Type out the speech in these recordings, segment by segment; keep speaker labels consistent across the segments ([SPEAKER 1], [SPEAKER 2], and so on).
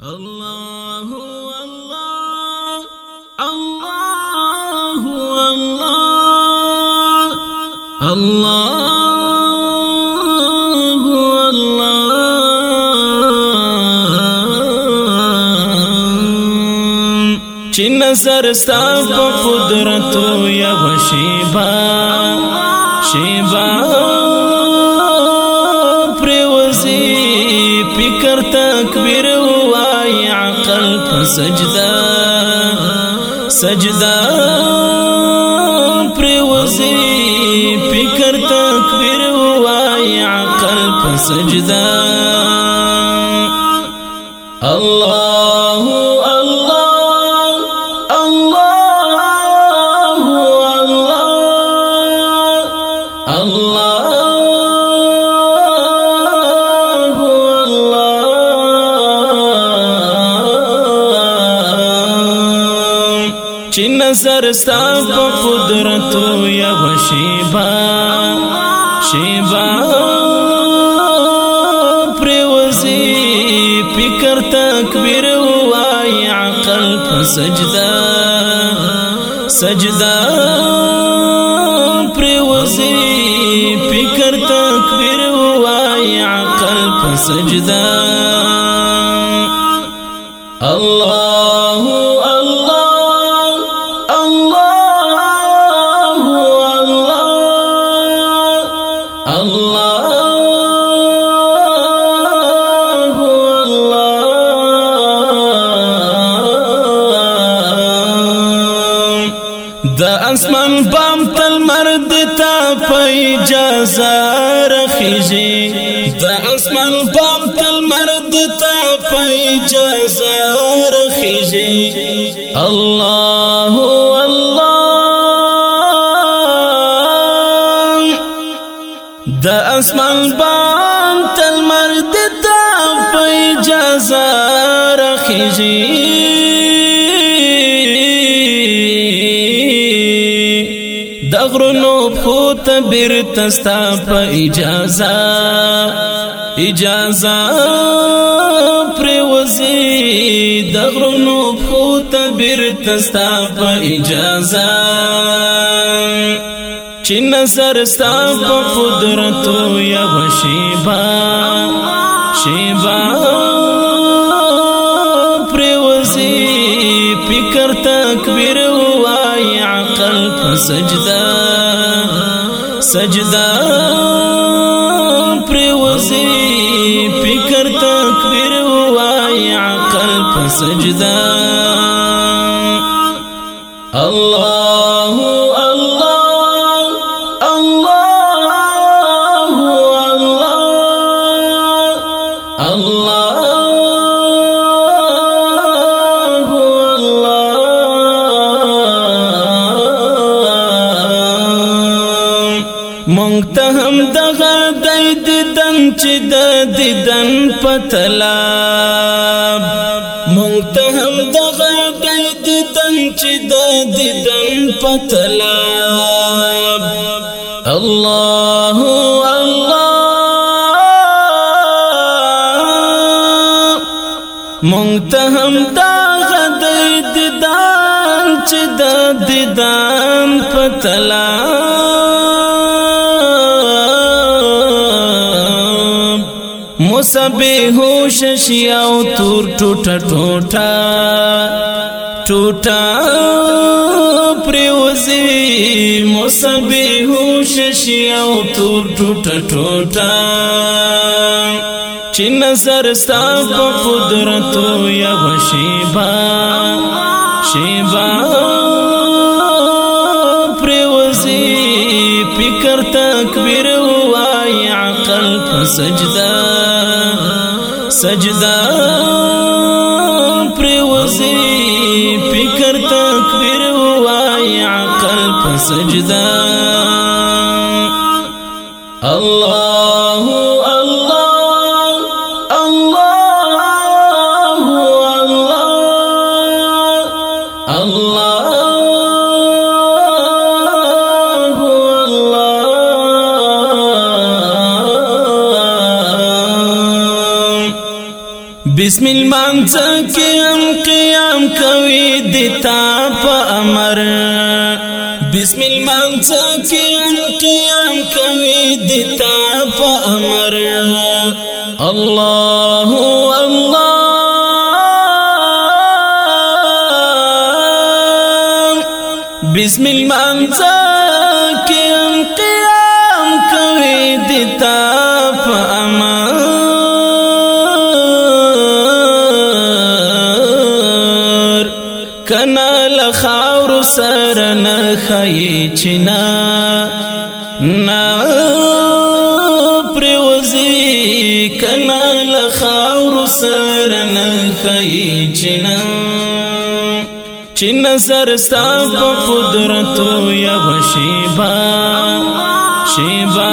[SPEAKER 1] الله الله الله الله الله الله
[SPEAKER 2] چې نظر ستا په يا یو شیبا سجدا سجدا پر وزي فکر تکبیر وای عقل په سجدا
[SPEAKER 1] الله
[SPEAKER 2] چې نظر ستا په قدرت یا شیبا شیبا پروزی فکر تکبیر وای عقل په سجدا سجدا پروزی فکر تکبیر وای عقل په سجدا
[SPEAKER 1] الله
[SPEAKER 2] دا اسمان بام تل مرد تا پای جازا رخیجی
[SPEAKER 1] دا اسمان
[SPEAKER 2] بام تل مرد تا پای
[SPEAKER 1] جازا رخیجی اللہ الله د
[SPEAKER 2] اسمان بام تل مرد تا پای جازا رخیجی بیرته ستا په اجازه اجازه پر وزي د غرونو په تبر تستا په اجازه چې نظر ستا په قدرت یا شیبا شیبا پر وزي فکر تکبیر وای عقل په سجده سجدا پر وزي فکر تکبیر وای عقل په سجدا
[SPEAKER 1] الله الله الله الله الله
[SPEAKER 2] چې د دیدن پتلا مونږ ته هم دغه د دیدن چې د دیدن پتلا الله
[SPEAKER 1] الله
[SPEAKER 2] مونږ ته هم دغه د دیدن چې د دیدن پتلا اوس به هوش شي او تور ټوټه ټوټه ټوټه پروزي موس به هوش شي او تور ټوټه ټوټه چې نظر ستا په قدرت یا شیبا شیبا پروزي فکر تکبیر وای عقل په سجده سجدا بسم المانځ کې هم قیام کوي د تا امر بسم المانځ کې هم قیام کوي د تا
[SPEAKER 1] امر الله
[SPEAKER 2] الله بسم المانځ کنا لخاور سر نه خی چنا نا پروزی کنا لخاور سر نه خی چنا چې نظر ستا په قدرت یا شیبا شیبا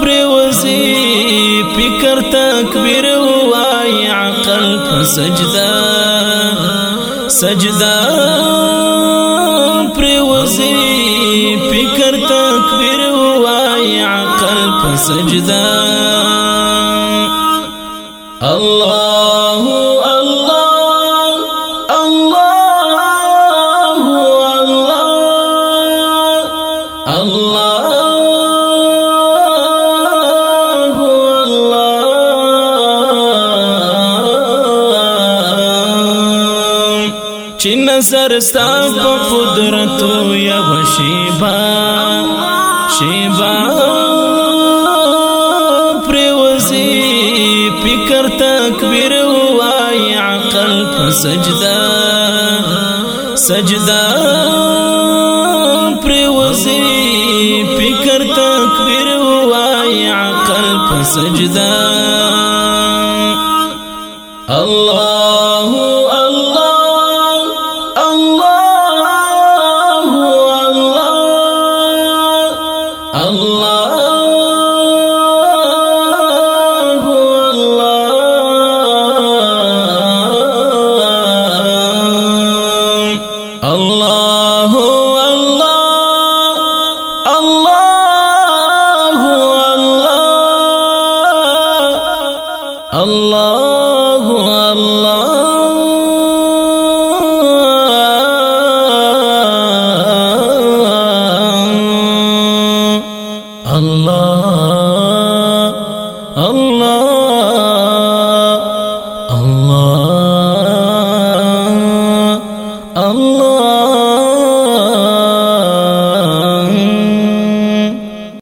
[SPEAKER 2] پروزی فکر تکبیر وای عقل په سجده سجدا پر وزي فکر تکبیر وای عقل په سجدا
[SPEAKER 1] الله
[SPEAKER 2] چې نظر ستا په قدرت یا شیبا شیبا پروزی پکر تکبیر وای عقل په سجدا سجدا پروزی پکر تکبیر وای عقل په سجدا
[SPEAKER 1] الله الله الله الله الله